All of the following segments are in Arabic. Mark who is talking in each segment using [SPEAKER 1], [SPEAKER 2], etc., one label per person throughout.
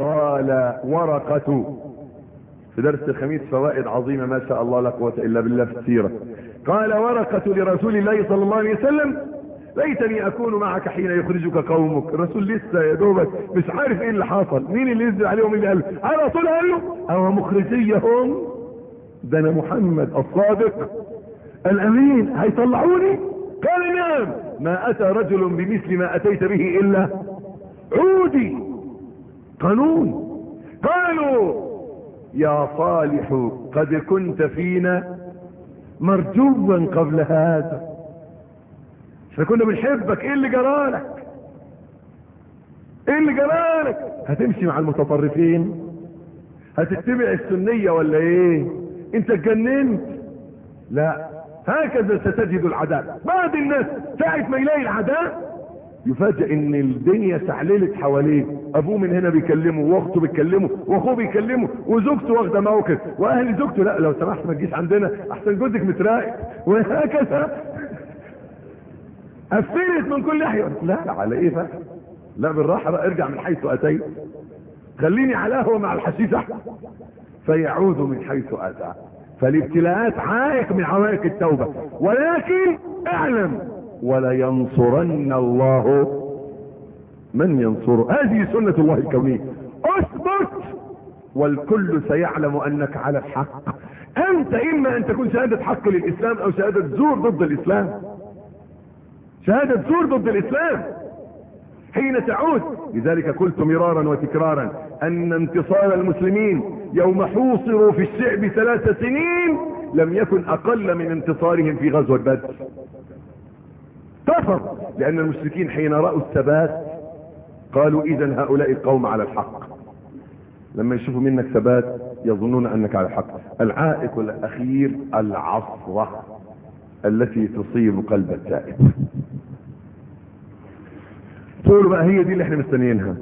[SPEAKER 1] قال ورقة. في درس الخميس فوائد عظيمة ما شاء الله لا قوة إلا بالله في السيرة. قال ورقة لرسول الله صلى الله عليه وسلم ليتني أكون معك حين يخرجك قومك. الرسول لسه يا دوبك مش عارف إيه اللي حصل. مين اللي ينزل عليهم اللي قال على طول قال له أو مخرجيهم؟ ده أنا محمد الصادق الأمين. هيطلعوني؟ قال نعم. ما أتى رجل بمثل ما أتيت به إلا عودي. قانون. قالوا يا صالح قد كنت فينا مرجوا قبل هذا. إحنا كنا بنحبك إيه اللي جرالك إيه اللي جرالك هتمشي مع المتطرفين؟ هتتبع السنية ولا إيه؟ أنت اتجننت. لا. هكذا ستجد العداء. بعض الناس ساعة ما يلاقي العداء؟ يفاجئ إن الدنيا سعللت حواليه أبوه من هنا بيكلمه وأخته بيكلمه وأخوه بيكلمه وزوجته واخدة موقف وأهل زوجته لا لو سمحت ما تجيش عندنا أحسن جوزك متراقب. وهكذا. قفلت من كل ناحية. لا على إيه بقى؟ لا بالراحة بقى ارجع من حيث أتيت. خليني على قهوة مع الحشيش أحسن. فيعود من حيث أتى. فالابتلاءات عائق من عوائق التوبة. ولكن أعلم ولا ينصرن الله من ينصره هذه سنة الله الكونية. أثبت والكل سيعلم أنك على الحق. أنت إما أن تكون شهادة حق للإسلام أو شهادة زور ضد الإسلام. شهادة زور ضد الإسلام. حين تعود لذلك قلت مرارا وتكرارا أن انتصار المسلمين يوم حوصروا في الشعب ثلاث سنين لم يكن أقل من انتصارهم في غزوة بدر. كفر لأن المشركين حين رأوا الثبات قالوا اذا هؤلاء القوم على الحق. لما يشوفوا منك ثبات يظنون أنك على الحق. العائق الأخير العصرة التي تصيب قلب التائب. تقولوا بقى هي دي اللي إحنا مستنيينها.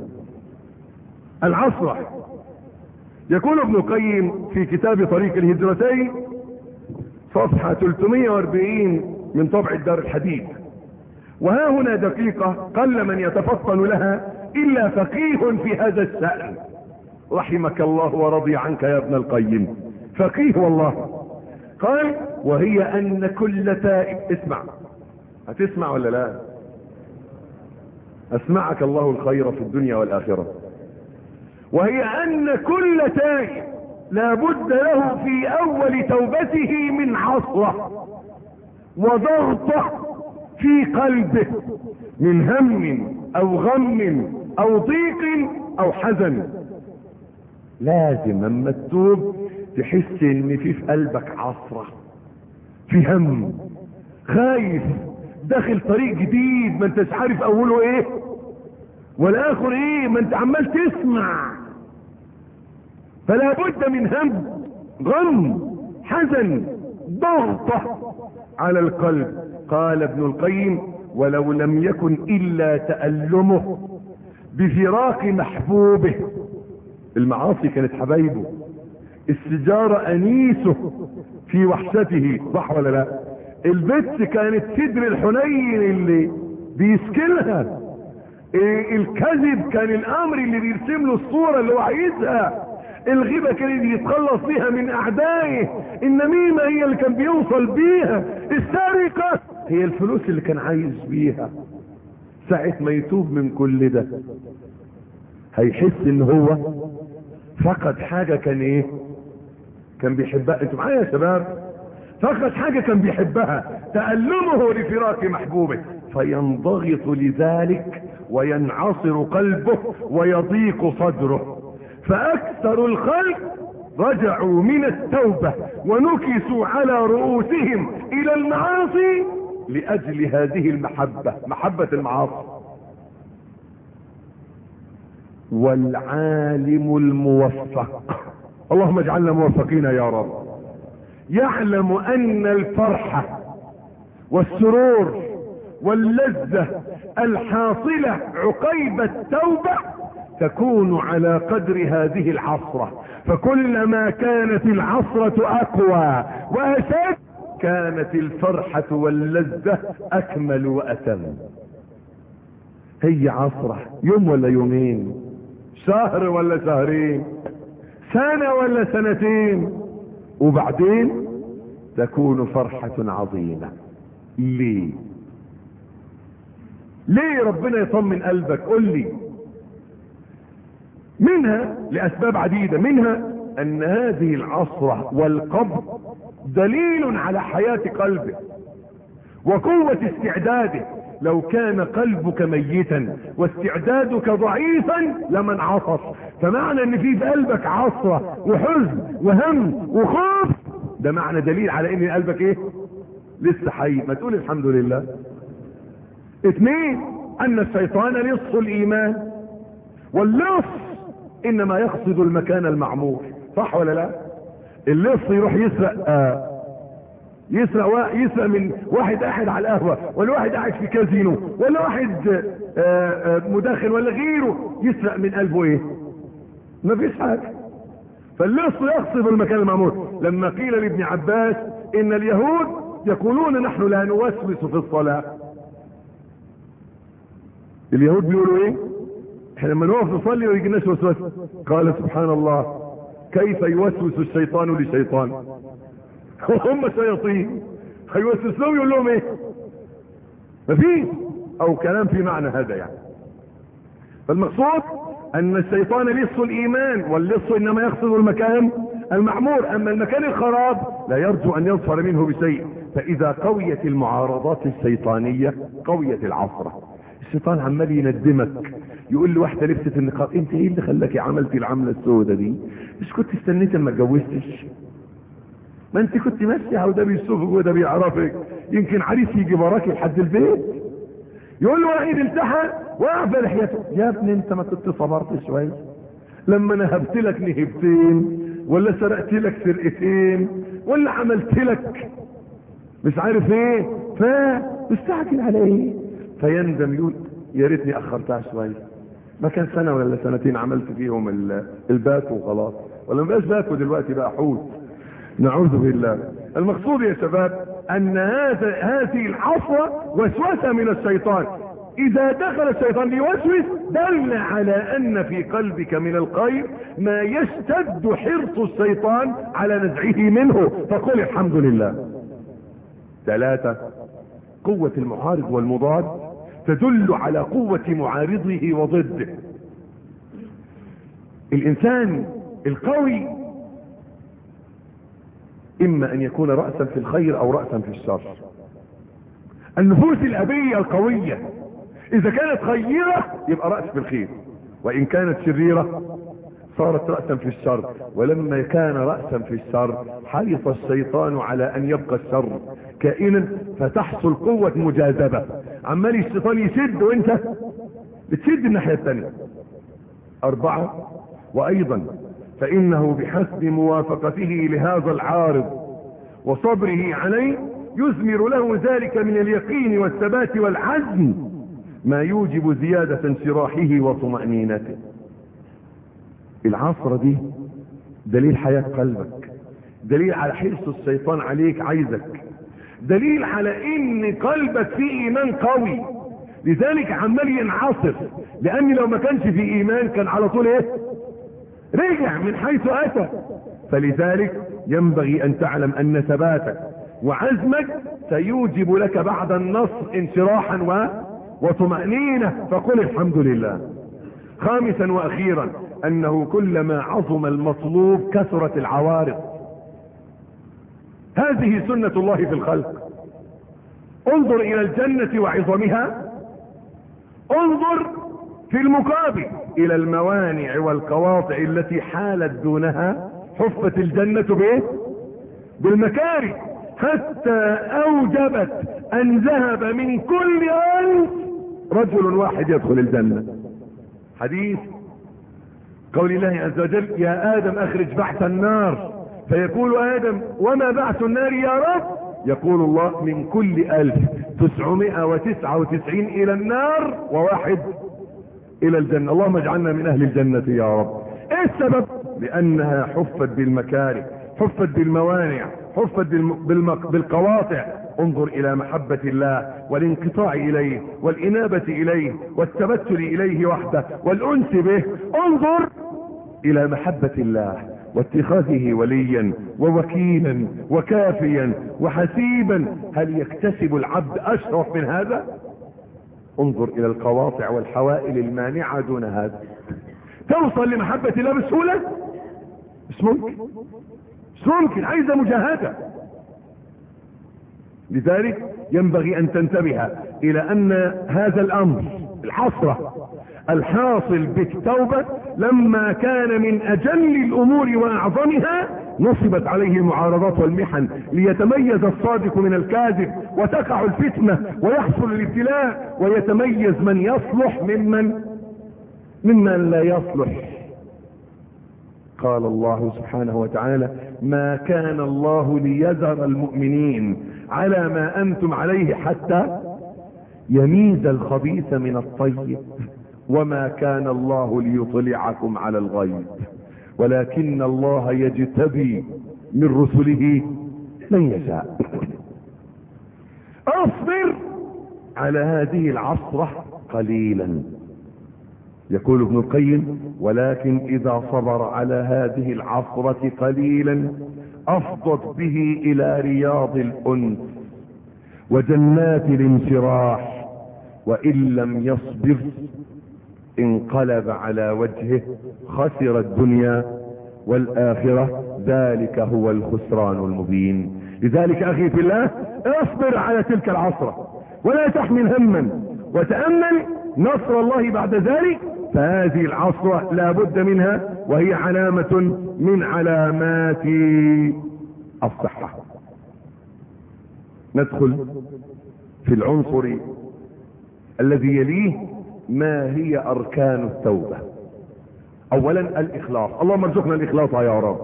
[SPEAKER 1] العصرة. يقول ابن القيم في كتاب طريق الهجرتين صفحة 340 من طبع الدار الحديث وها هنا دقيقة قل من يتفطن لها إلا فقيه في هذا السأل رحمك الله ورضي عنك يا ابن القيم. فقيه والله. قال وهي أن كل تائب اسمع. هتسمع ولا لا؟ أسمعك الله الخير في الدنيا والآخرة. وهي أن كل تائب لابد له في أول توبته من عصرة وضغطه في قلبه من هم أو غم أو ضيق أو حزن. لازم اما تتوب تحس ان في في قلبك عصرة في هم. خايف داخل طريق جديد ما أنتش عارف اوله إيه والآخر إيه ما أنت عمال تسمع. فلا بد من هم غم حزن ضغطة على القلب. قال ابن القيم ولو لم يكن إلا تألمه بفراق محبوبه. المعاصي كانت حبايبه. السجارة أنيسه في وحشته. صح ولا لا؟ البت كانت صدر الحنين اللي بيسكنها. إيه الكذب كان الأمر اللي بيرسم له الصورة اللي هو عايزها. الغيبة كان يتخلص بيها من أعدائه. النميمة هي اللي كان بيوصل بيها. السرقة هي الفلوس اللي كان عايز بيها. ساعة ما يتوب من كل ده هيحس إن هو فقد حاجة كان إيه؟ كان بيحبها. أنتوا معايا يا شباب؟ فقد حاجة كان بيحبها تألمه لفراق محبوبه. فينضغط لذلك وينعصر قلبه ويضيق صدره. فأكثر الخلق رجعوا من التوبة ونكسوا على رؤوسهم إلى المعاصي لأجل هذه المحبة محبة المعاصي. والعالم الموفق. اللهم اجعلنا موفقين يا رب. يعلم أن الفرحة والسرور واللذة الحاصلة عقيب التوبة تكون على قدر هذه العصرة فكلما كانت العصرة أقوى وأشد كانت الفرحة واللذة أكمل وأتم. هي عصرة يوم ولا يومين؟ شهر ولا شهرين؟ سنة ولا سنتين؟ وبعدين تكون فرحة عظيمة. ليه؟ ليه ربنا يطمن قلبك؟ قل لي. منها لأسباب عديدة منها أن هذه العصرة والقبض دليل على حياة قلبه وقوة استعداده. لو كان قلبك ميتا واستعدادك ضعيفا لمن عصر فمعنى أن في في قلبك عصرة وحزن وهم وخوف ده معنى دليل على إن قلبك إيه؟ لسه حي. ما تقول الحمد لله. اثنين أن الشيطان لص الإيمان واللص إنما يقصد المكان المعمور. صح ولا لا؟ اللص يروح يسرق آه يسرق. يسرق من واحد قاعد على القهوة ولا واحد قاعد في كازينو ولا واحد آآ آآ مداخل ولا غيره يسرق من قلبه إيه مفيش حاجة. فاللص يقصد المكان المعمور. لما قيل لابن عباس إن اليهود يقولون نحن لا نوسوس في الصلاة. اليهود بيقولوا إيه؟ إحنا لما نقف نصلي ويجي لناش وسوسه قال سبحان الله كيف يوسوس الشيطان لشيطان؟ هم شياطين. هيوسوس لهم يقول لهم إيه؟ مفيش. أو كلام في معنى هذا يعني. فالمقصود أن الشيطان لص الإيمان واللص إنما يقصد المكان المعمور. أما المكان الخراب لا يرجو أن يظفر منه بشيء. فإذا قويت المعارضات الشيطانية قويت العصرة الشيطان عمال يندمك. يقول له واحدة لبست النقاب انت إيه اللي خلاك عملتي العملة السوداء دي؟ مش كنت استنيت ما اتجوزتش؟ ما انت كنت ماشية وده بيشوفك وده بيعرفك. يمكن عريس يجي وراك لحد البيت. يقول له واحد التحى واقف لحيته. يا ابني انت ما كنت صبرت شوية؟ لما نهبت لك نهبتين ولا سرقت لك سرقتين ولا عملت لك مش عارف إيه فمستعجل على إيه فيندم يقول يا ريتني أخرتها شوية ما كان سنة ولا سنتين عملت فيهم الباكو وخلاص. ولا ما بقاش باكو دلوقتي بقى حوت. نعوذ بالله. المقصود يا شباب أن هذا هذه العصوة وسوسة من الشيطان. إذا دخل الشيطان ليوسوس دل على أن في قلبك من الخير ما يشتد حرص الشيطان على نزعه منه. فقل الحمد لله. ثلاثة قوة المعارض والمضاد تدل على قوة معارضه وضده. الإنسان القوي إما أن يكون رأسا في الخير أو رأسا في الشر. النفوس الأبية القوية إذا كانت خيرة يبقى رأس في الخير وإن كانت شريرة صارت رأسا في الشر ولما كان رأسا في الشر حرص الشيطان على أن يبقى الشر. كائنا فتحصل قوة مجاذبة. عمال الشيطان يشد وانت بتشد الناحية الثانية أربعة وأيضا فإنه بحسب موافقته لهذا العارض وصبره عليه يثمر له ذلك من اليقين والثبات والعزم ما يوجب زيادة انشراحه وطمأنينته. العصرة دي دليل حياة قلبك دليل على حرص الشيطان عليك عايزك. دليل على إن قلبك فيه إيمان قوي. لذلك عمال ينعصر لأن لو ما كانش في إيمان كان على طول إيه؟ رجع من حيث أتى. فلذلك ينبغي أن تعلم أن ثباتك وعزمك سيوجب لك بعد النصر انشراحا و... وطمأنينة. فقل الحمد لله. خامسا وأخيرا أنه كلما عظم المطلوب كثرت العوارض. هذه سنة الله في الخلق. انظر إلى الجنة وعظمها. انظر في المقابل إلى الموانع والقواطع التي حالت دونها. حفت الجنة بايه بالمكاره حتى أوجبت أن ذهب من كل الف رجل واحد يدخل الجنة. حديث قول الله عز وجل يا آدم أخرج بحث النار. فيقول آدم وما بعث النار يا رب؟ يقول الله من كل ألف تسعمائة وتسعة وتسعين إلى النار وواحد إلى الجنة. اللهم اجعلنا من أهل الجنة يا رب. إيه السبب؟ لأنها حفت بالمكاره حفت بالموانع حفت. بالقواطع. انظر إلى محبة الله والانقطاع إليه والإنابة إليه والتبتل إليه وحده والأنس به. انظر إلى محبة الله. واتخاذه وليا ووكيلا وكافيا وحسيبا هل يكتسب العبد أشرف من هذا؟ انظر إلى القواطع والحوائل المانعة دون هذا. توصل لمحبة الله بسهولة؟ مش ممكن مش ممكن عايزة مجاهدة. لذلك ينبغي أن تنتبه إلى أن هذا الأمر الحسرة الحاصل بالتوبة لما كان من أجل الأمور وأعظمها نصبت عليه المعارضات والمحن ليتميز الصادق من الكاذب وتقع الفتنة ويحصل الابتلاء ويتميز من يصلح ممن ممن لا يصلح. قال الله سبحانه وتعالى ما كان الله ليذر المؤمنين على ما أنتم عليه حتى يميز الخبيث من الطيب. وما كان الله ليطلعكم على الغيب. ولكن الله يجتبي من رسله من يشاء. اصبر على هذه العصرة قليلا. يقول ابن القيم ولكن إذا صبر على هذه العصرة قليلا أفضت به إلى رياض الأنس وجنات الانشراح وإن لم يصبر انقلب على وجهه خسر الدنيا والآخرة ذلك هو الخسران المبين. لذلك أخي في الله اصبر على تلك العصرة ولا تحمل هما. وتأمل نصر الله بعد ذلك فهذه العصرة لا بد منها وهي علامة من علامات الصحة. ندخل في العنصر الذي يليه ما هي أركان التوبة؟ اولا الإخلاص. اللهم ارزقنا الإخلاص يا رب.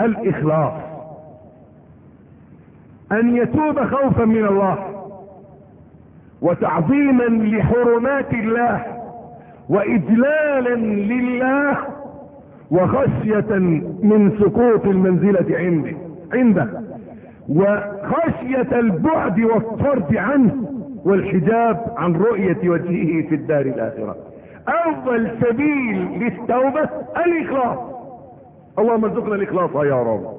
[SPEAKER 1] الإخلاص. أن يتوب خوفا من الله وتعظيما لحرمات الله واجلالا لله وخشية من سقوط المنزلة عنده. عنده. وخشية البعد والطرد عنه. والحجاب عن رؤية وجهه في الدار الآخرة. أول سبيل للتوبة الإخلاص. اللهم ارزقنا الإخلاص يا رب.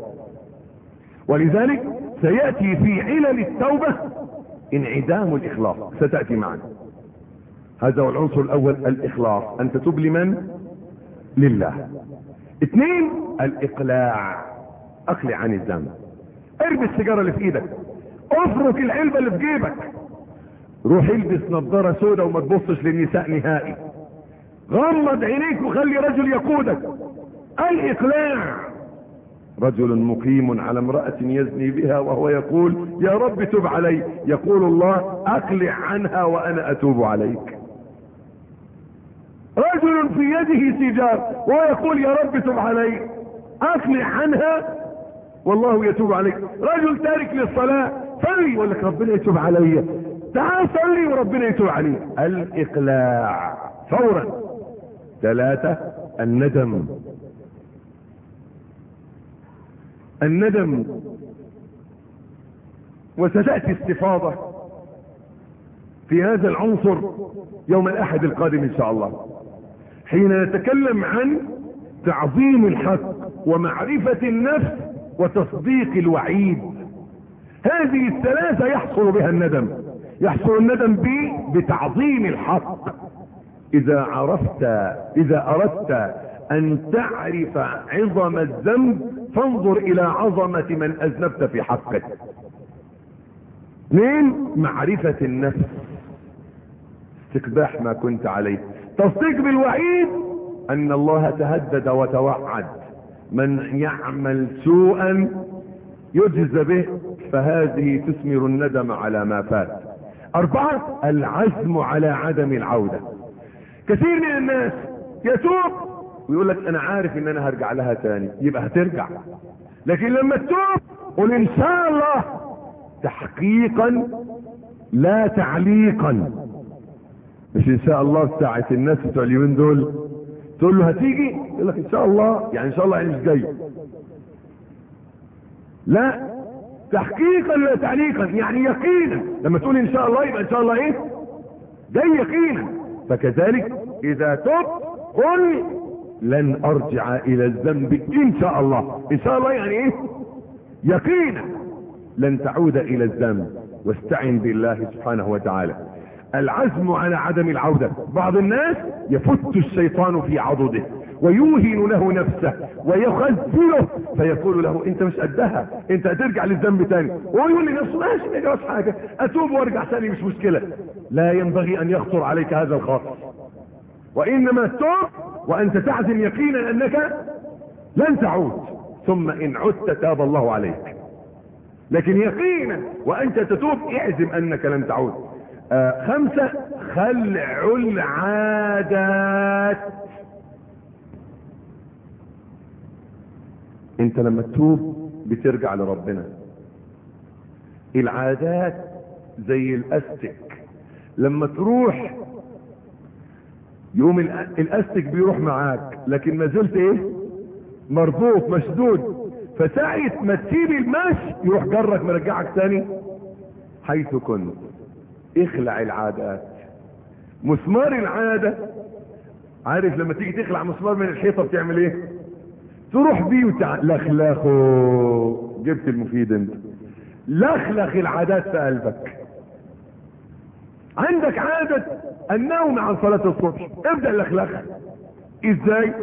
[SPEAKER 1] ولذلك سيأتي في علل التوبة انعدام الإخلاص. ستأتي معنا. هذا هو العنصر الأول الإخلاص. أن تتوب لمن؟ لله. اثنين الإقلاع. أقلع عن الذنب ارمي السيجارة اللي في إيدك. افرك العلبة اللي في جيبك. روح البس نظارة سوداء وما تبصش للنساء نهائي. غمض عينيك وخلي رجل يقودك. الاقلاع رجل مقيم على امرأة يزني بها وهو يقول يا رب تب علي. يقول الله أقلع عنها وأنا أتوب عليك. رجل في يده سيجار وهو يقول يا رب تب علي. أقلع عنها والله يتوب عليك. رجل تارك للصلاة صلي يقول لك ربنا يتوب علي. تعال صلي وربنا يتوب عليك. الإقلاع. فورا. ثلاثة الندم. الندم. وستأتي استفاضة في هذا العنصر يوم الأحد القادم إن شاء الله. حين نتكلم عن تعظيم الحق ومعرفة النفس وتصديق الوعيد. هذه الثلاثة يحصل بها الندم. يحصل الندم ب بتعظيم الحق. إذا عرفت إذا أردت أن تعرف عظم الذنب فانظر إلى عظمة من أذنبت في حقه اثنين معرفة النفس. استقباح ما كنت عليه. تصديق بالوعيد أن الله تهدد وتوعد. من يعمل سوءا يجزى به فهذه تثمر الندم على ما فات. أربعة العزم على عدم العودة. كثير من الناس يتوب ويقول لك أنا عارف إن أنا هرجع لها تاني. يبقى هترجع. لكن لما تتوب قل إن شاء الله تحقيقا لا تعليقا. مش إن شاء الله ساعة الناس بتوع اليومين دول. تقول له هتيجي؟ يقول لك إن شاء الله. يعني إن شاء الله يعني مش جاي. لا. تحقيقا لا تعليقا يعني يقينا. لما تقول إن شاء الله يبقى إن شاء الله إيه؟ جاي يقينا. فكذلك إذا تب قل لن أرجع إلى الذنب إن شاء الله. إن شاء الله يعني إيه؟ يقينا. لن تعود إلى الذنب. واستعن بالله سبحانه وتعالى. العزم على عدم العودة. بعض الناس يفت الشيطان في عضده. ويوهن له نفسه ويخذله فيقول له أنت مش قدها أنت هترجع للذنب تاني. ويقول لنفسه ماشي ما يجراش حاجة أتوب وأرجع تاني مش مشكلة. لا ينبغي أن يخطر عليك هذا الخاطر وإنما توب وأنت تعزم يقينا أنك لن تعود. ثم إن عدت تاب الله عليك. لكن يقينا وأنت تتوب اعزم أنك لن تعود. آه خمسة خلع العادات. انت لما تتوب بترجع لربنا. العادات زي الأستك. لما تروح يوم الأستك بيروح معاك لكن ما زلت إيه؟ مربوط مشدود. فساعة ما تسيب المشي يروح جرك مرجعك تاني. حيث كنت. اخلع العادات. مسمار العادة. عارف لما تيجي تخلع مسمار من الحيطة بتعمل إيه؟ تروح بيه وتع... لخلخه جبت المفيد انت. لخلخ العادات في قلبك. عندك عادة النوم عن صلاة الصبح. ابدأ لخلخها إزاي؟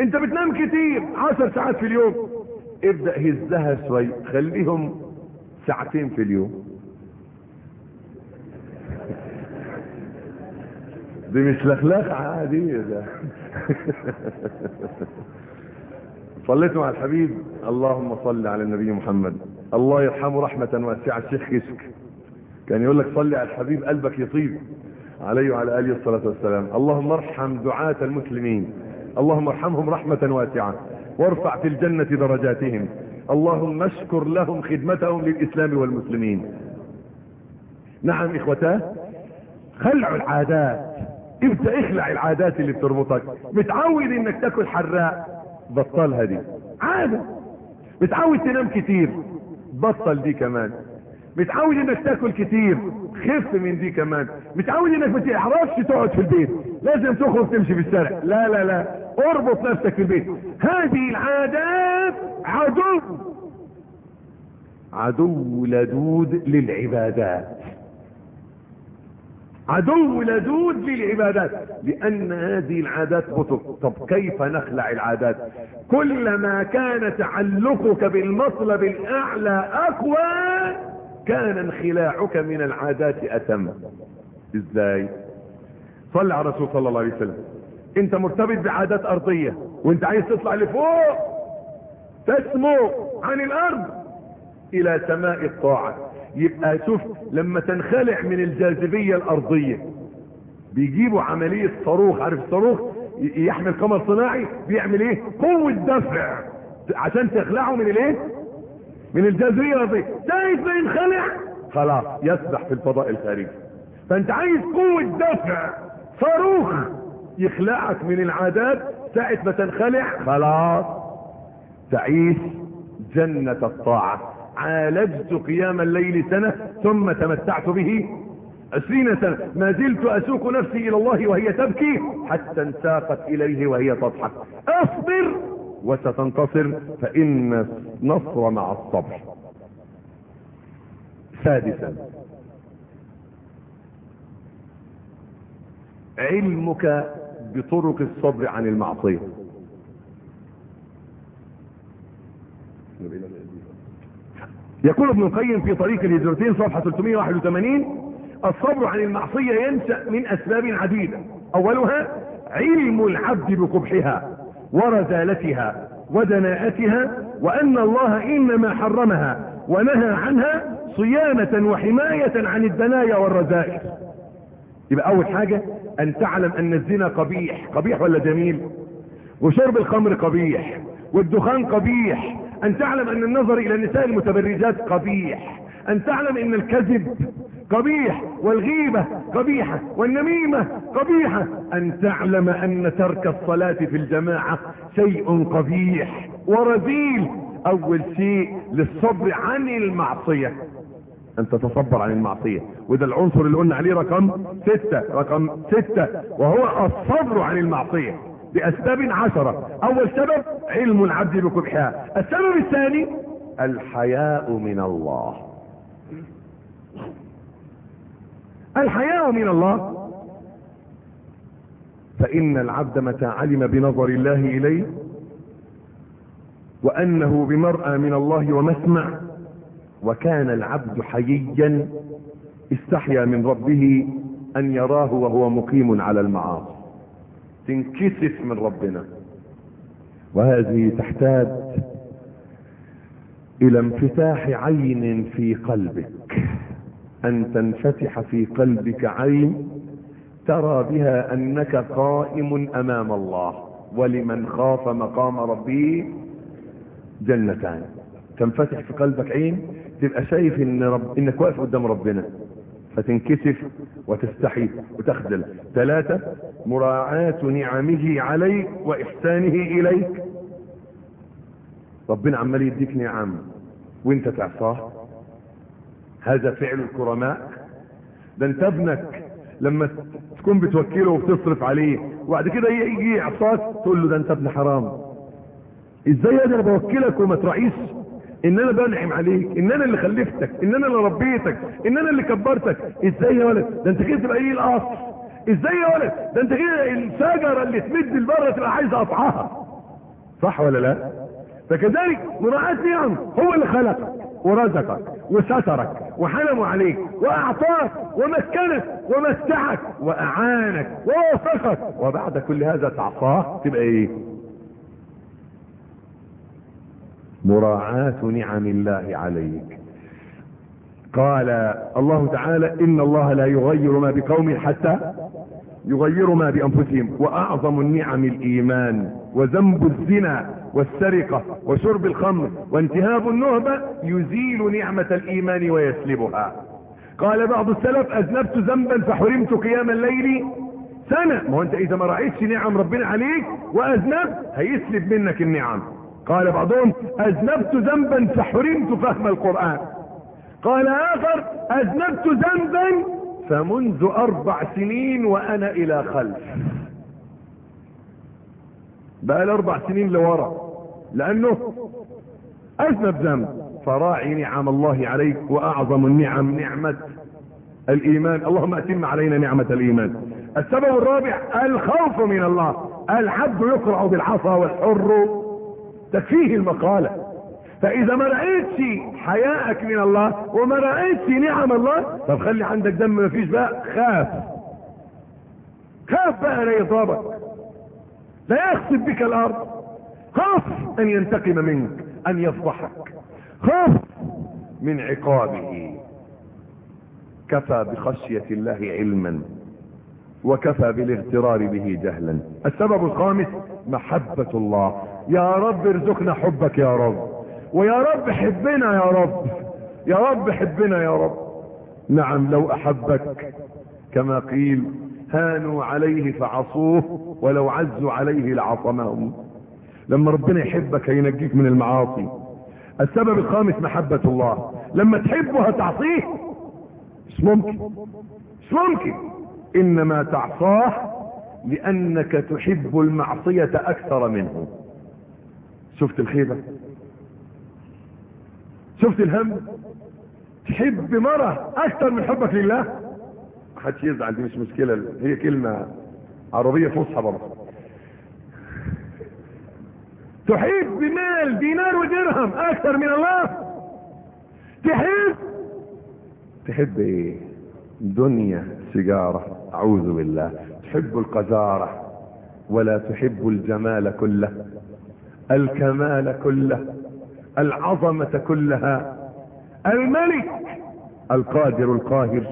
[SPEAKER 1] انت بتنام كتير. عشر ساعات في اليوم. ابدأ هزها شوي. خليهم ساعتين في اليوم. دي مش لخلخة عادية ده صليتوا على الحبيب. اللهم صل على النبي محمد. الله يرحمه رحمة واسعة. الشيخ كشك كان يقول لك صلي على الحبيب قلبك يطيب. عليه وعلى آله الصلاة والسلام. اللهم ارحم دعاة المسلمين. اللهم ارحمهم رحمة واسعة. وارفع في الجنة درجاتهم. اللهم اشكر لهم خدمتهم للإسلام والمسلمين. نعم إخوتاه. خلعوا العادات. ابدأ اخلع العادات اللي بتربطك. متعود إنك تاكل حراق. بطلها دي عادة متعود تنام كتير بطل دي كمان. متعود إنك تاكل كتير خف من دي كمان. متعود إنك ما تقعد في البيت. لازم تخرج تمشي في الشارع. لا لا لا. أربط نفسك في البيت. هذه العادات عدو. عدو لدود للعبادات. عدو لدود للعبادات لأن هذه العادات بطل طب كيف نخلع العادات؟ كلما كان تعلقك بالمطلب الأعلى أقوى كان انخلاعك من العادات أتم. إزاي؟ صلى على الرسول صلى الله عليه وسلم. أنت مرتبط بعادات أرضية وأنت عايز تطلع لفوق تسمو عن الأرض إلى سماء الطاعة. يبقى شوف لما تنخلع من الجاذبية الأرضية بيجيبوا عملية صاروخ عارف الصاروخ؟ يحمل قمر صناعي بيعمل إيه؟ قوة دفع. عشان تخلعه من الإيه؟ من الجاذبية الأرضية. ساعة ما ينخلع. خلاص يسبح في الفضاء الخارجي. فأنت عايز قوة دفع. صاروخ يخلعك من العادات ساعة ما تنخلع. خلاص. تعيش جنة الطاعة. عالجت قيام الليل سنة ثم تمتعت به عشرين سنة. ما زلت أسوق نفسي إلى الله وهي تبكي حتى انساقت إليه وهي تضحك. أصبر وستنتصر فإن النصر مع الصبر. سادسا. علمك بطرق الصبر عن المعصية. يقول ابن القيم في طريق الهجرتين صفحة 381 الصبر عن المعصية ينشأ من أسباب عديدة. أولها علم العبد بقبحها ورزالتها ودناءتها وأن الله إنما حرمها ونهى عنها صيانة وحماية عن الدنايا والرذائل يبقى أول حاجة أن تعلم أن الزنا قبيح. قبيح ولا جميل؟ وشرب الخمر قبيح. والدخان قبيح. أن تعلم أن النظر إلى النساء المتبرجات قبيح. أن تعلم أن الكذب قبيح والغيبة قبيحة والنميمة قبيحة. أن تعلم أن ترك الصلاة في الجماعة شيء قبيح ورذيل. أول شيء للصبر عن المعصية. أن تتصبر عن المعصية. وده العنصر اللي قلنا عليه رقم ستة رقم ستة وهو الصبر عن المعصية. بأسباب عشرة. أول سبب علم العبد بقبحها السبب الثاني الحياء من الله. الحياء من الله. فإن العبد متى علم بنظر الله إليه وأنه بمرأى من الله ومسمع وكان العبد حييا استحيا من ربه أن يراه وهو مقيم على المعاصي. تنكسف من ربنا. وهذه تحتاج إلى انفتاح عين في قلبك. أن تنفتح في قلبك عين ترى بها أنك قائم أمام الله. ولمن خاف مقام ربه جنتان. تنفتح في قلبك عين. تبقى شايف إن رب إنك واقف قدام ربنا. فتنكسف وتستحي وتخجل ثلاثة مراعاة نعمه عليك وإحسانه إليك. ربنا عمال يديك نعم. وانت تعصاه. هذا فعل الكرماء. ده انت ابنك. لما تكون بتوكله وبتصرف عليه وبعد كده يجي يعصاك تقول له ده انت ابن حرام. إزاي أنا بوكلك وما تراعيش؟ ان أنا بنعم عليك ان أنا اللي خلفتك ان أنا اللي ربيتك ان أنا اللي كبرتك. إزاي يا ولد؟ ده أنت كده تبقى إيه الاصل إزاي يا ولد؟ ده أنت كده الشجرة اللي تمد لبره تبقى عايز اقطعها صح ولا لا؟ فكذلك مراعاة نعم هو اللي خلقك ورزقك وسترك وحلم عليك وأعطاك ومكنك ومتعك وأعانك ووفقك. وبعد كل هذا تعصاه تبقى إيه؟ مراعاة نعم الله عليك. قال الله تعالى إن الله لا يغير ما بقوم حتى يغيروا ما بأنفسهم. وأعظم النعم الإيمان وذنب الزنا والسرقة وشرب الخمر وانتهاب النهبة يزيل نعمة الإيمان ويسلبها. قال بعض السلف أذنبت ذنبا فحرمت قيام الليل. سنة. ما هو أنت إذا ما رأيتش نعم ربنا عليك وأذنبت هيسلب منك النعم. قال بعضهم أذنبت ذنبا فحرمت فهم القرآن. قال آخر أذنبت ذنبا فمنذ أربع سنين وأنا إلى خلف. بقى الاربع سنين لورا لأنه أذنب ذنب. فراعي نعم الله عليك وأعظم النعم نعمة الإيمان. اللهم أتم علينا نعمة الإيمان. السبب الرابع الخوف من الله. العبد يقرع بالعصا والحر. تكفيه المقالة. فإذا ما رأيتش حياءك من الله وما رأيتش نعم الله طب خلي عندك دم ما فيش بقى. خاف. خاف بقى لا يضربك لا يخسف بك الأرض. خاف أن ينتقم منك أن يفضحك. خاف من عقابه. كفى بخشية الله علما وكفى بالاغترار به جهلا. السبب الخامس محبة الله. يا رب ارزقنا حبك يا رب. ويا رب حبنا يا رب. يا رب حبنا يا رب. نعم لو أحبك. كما قيل هانوا عليه فعصوه ولو عزوا عليه لعصمهم. لما ربنا يحبك هينجيك من المعاصي. السبب الخامس محبة الله. لما تحبه هتعصيه مش ممكن. مش ممكن. إنما تعصاه لأنك تحب المعصية أكثر منه. شفت الخيبة؟ شفت الهم؟ تحب مرة أكثر من حبك لله؟ محدش يزعل دي مش مشكلة. هي كلمة عربية فصحى برضه. تحب مال دينار ودرهم أكثر من الله؟ تحب؟ تحب إيه؟ دنيا سيجارة أعوذ بالله. تحب القذارة ولا تحب الجمال كله الكمال كله العظمة كلها الملك القادر القاهر.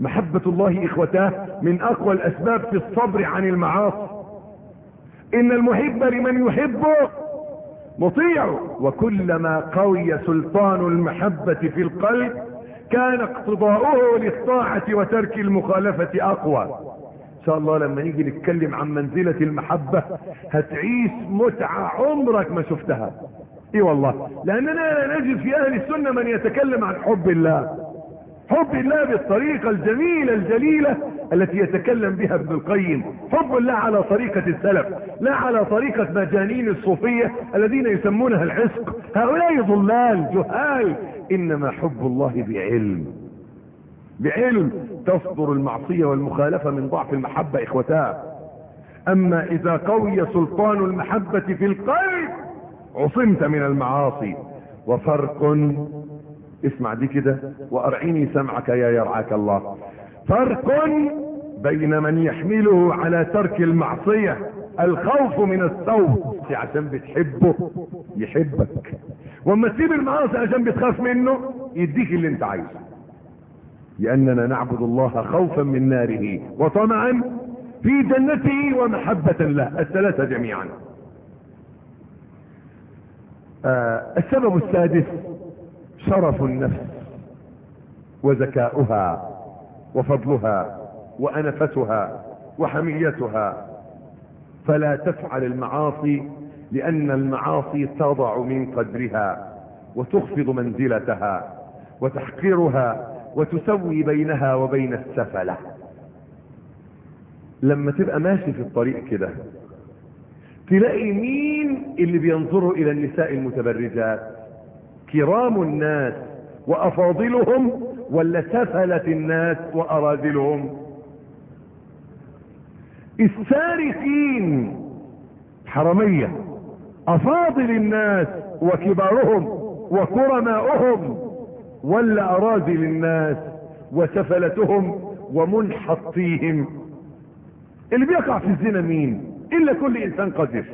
[SPEAKER 1] محبة الله إخوتاه من أقوى الأسباب في الصبر عن المعاصي. إن المحب لمن يحبه مطيع وكلما قوي سلطان المحبة في القلب كان اقتضاؤه للطاعة وترك المخالفة أقوى. شاء الله لما نيجي نتكلم عن منزلة المحبة هتعيش متعة عمرك ما شفتها. إي والله. لأننا لا نجد في أهل السنة من يتكلم عن حب الله. حب الله بالطريقة الجميلة الجليلة التي يتكلم بها ابن القيم. حب الله على طريقة السلف لا على طريقة مجانين الصوفية الذين يسمونها العشق. هؤلاء ضلال جهال. إنما حب الله بعلم. بعلم تصدر المعصية والمخالفة من ضعف المحبة إخوتاه. أما إذا قوي سلطان المحبة في القلب عصمت من المعاصي. وفرق اسمع دي كده وأرعيني سمعك يا يرعاك الله. فرق بين من يحمله على ترك المعصية الخوف من الصوت عشان بتحبه يحبك. واما تسيب المعاصي عشان بتخاف منه يديك اللي انت عايزه. لأننا نعبد الله خوفا من ناره وطمعا في جنته ومحبة له. الثلاثة جميعا. آه السبب السادس شرف النفس وذكاؤها وفضلها وأنفتها وحميتها. فلا تفعل المعاصي لأن المعاصي تضع من قدرها وتخفض منزلتها وتحقرها وتسوي بينها وبين السفلة. لما تبقى ماشي في الطريق كده تلاقي مين اللي بينظروا إلى النساء المتبرجات؟ كرام الناس وأفاضلهم ولا سفلة الناس وأراذلهم؟ السارقين حرمية أفاضل الناس وكبارهم وكرماؤهم. ولا اراذل الناس وسفلتهم ومنحطيهم. اللي بيقع في الزنا مين؟ إلا كل إنسان قذف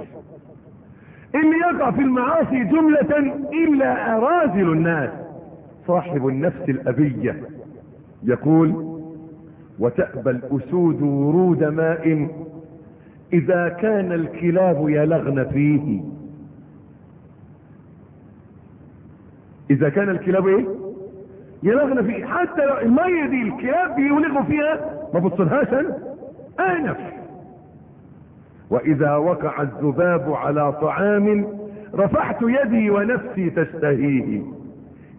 [SPEAKER 1] اللي يقع في المعاصي جملة إلا أراذل الناس. صاحب النفس الأبية يقول وتأبى الأسود ورود ماء إذا كان الكلاب يلغن فيه. إذا كان الكلاب إيه؟ يلغن فيه حتى لو المية دي الكلاب بيولغوا فيها ما بتصلهاش أنف وإذا وقع الذباب على طعام رفعت يدي ونفسي تشتهيه.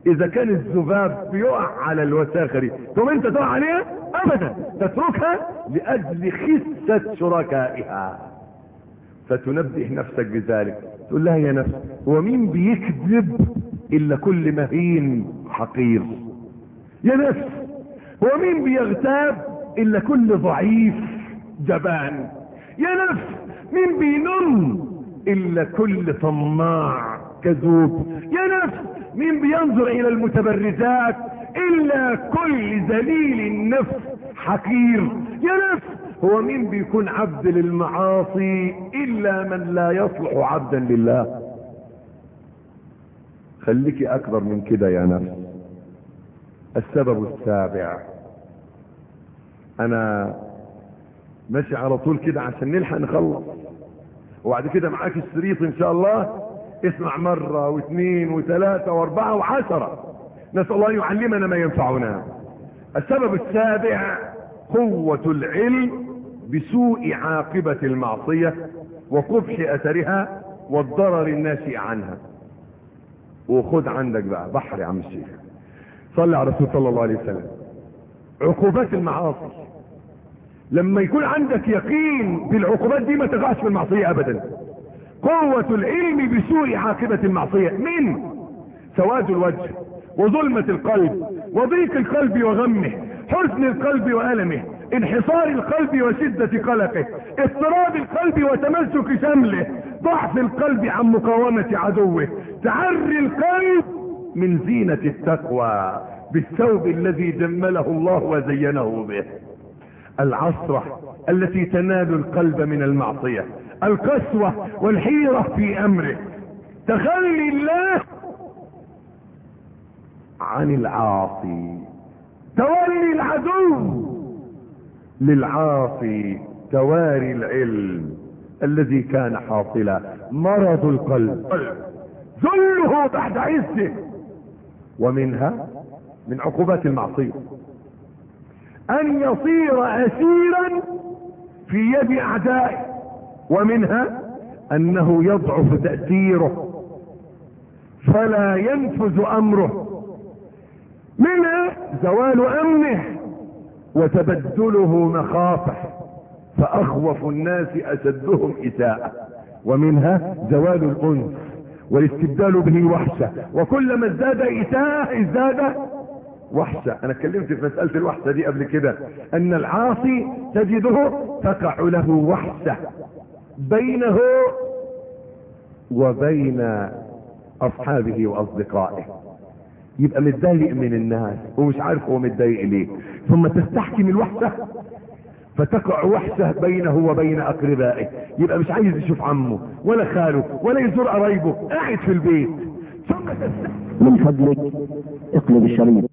[SPEAKER 1] إذا كان الذباب بيقع على الوساخه دي ثم أنت تقع عليها؟ ابدا. تتركها لأجل خسة شركائها. فتنبه نفسك بذلك. تقول لها يا نفس هو مين بيكذب إلا كل مهين حقير. يا نفس هو مين بيغتاب إلا كل ضعيف جبان؟ يا نفس مين بينم إلا كل طماع كذوب؟ يا نفس مين بينظر إلى المتبرجات إلا كل ذليل النفس حقير؟ يا نفس هو مين بيكون عبد للمعاصي إلا من لا يصلح عبدا لله؟ خليكي أكبر من كده يا نفس السبب السابع. أنا ماشي على طول كده عشان نلحق نخلص. وبعد كده معاك الشريط إن شاء الله. اسمع مرة واثنين وثلاثة وأربعة وعشرة. نسأل الله أن يعلمنا ما ينفعنا. السبب السابع قوة العلم بسوء عاقبة المعصية وقبح أثرها والضرر الناشئ عنها. وخد عندك بقى بحر يا عم الشيخ. صلي على رسول صلى الله عليه وسلم. عقوبات المعاصي. لما يكون عندك يقين بالعقوبات دي ما تقعش في المعصية ابدا. قوة العلم بسوء عاقبة المعصية. من؟ سواد الوجه وظلمة القلب وضيق القلب وغمه حزن القلب وألمه انحصار القلب وشدة قلقه اضطراب القلب وتمسك شمله ضعف القلب عن مقاومة عدوه تعري القلب من زينة التقوى بالثوب الذي جمله الله وزينه به. العصرة التي تنال القلب من المعصية القسوة والحيرة في أمره. تخلي الله عن العاصي تولي العدو. للعاصي تواري العلم الذي كان حاصلا. مرض القلب. ذله تحت عزه. ومنها من عقوبات المعصية. أن يصير اسيرا في يد اعدائه ومنها أنه يضعف تأثيره فلا ينفذ أمره. منها زوال أمنه وتبدله مخافة فأخوف الناس أشدهم إساءة. ومنها زوال الانس والاستبدال به وحشة. وكلما ازداد اساءة ازداد وحشة. أنا اتكلمت في مسألة الوحشة دي قبل كده. أن العاصي تجده تقع له وحشة. بينه وبين أصحابه وأصدقائه. يبقى متضايق من الناس ومش عارف هو متضايق ليه. ثم تستحكم الوحشة فتقع وحشة بينه وبين أقربائه. يبقى مش عايز يشوف عمه ولا خاله ولا يزور قرايبه قاعد في البيت.
[SPEAKER 2] من فضلك اقلب الشريط.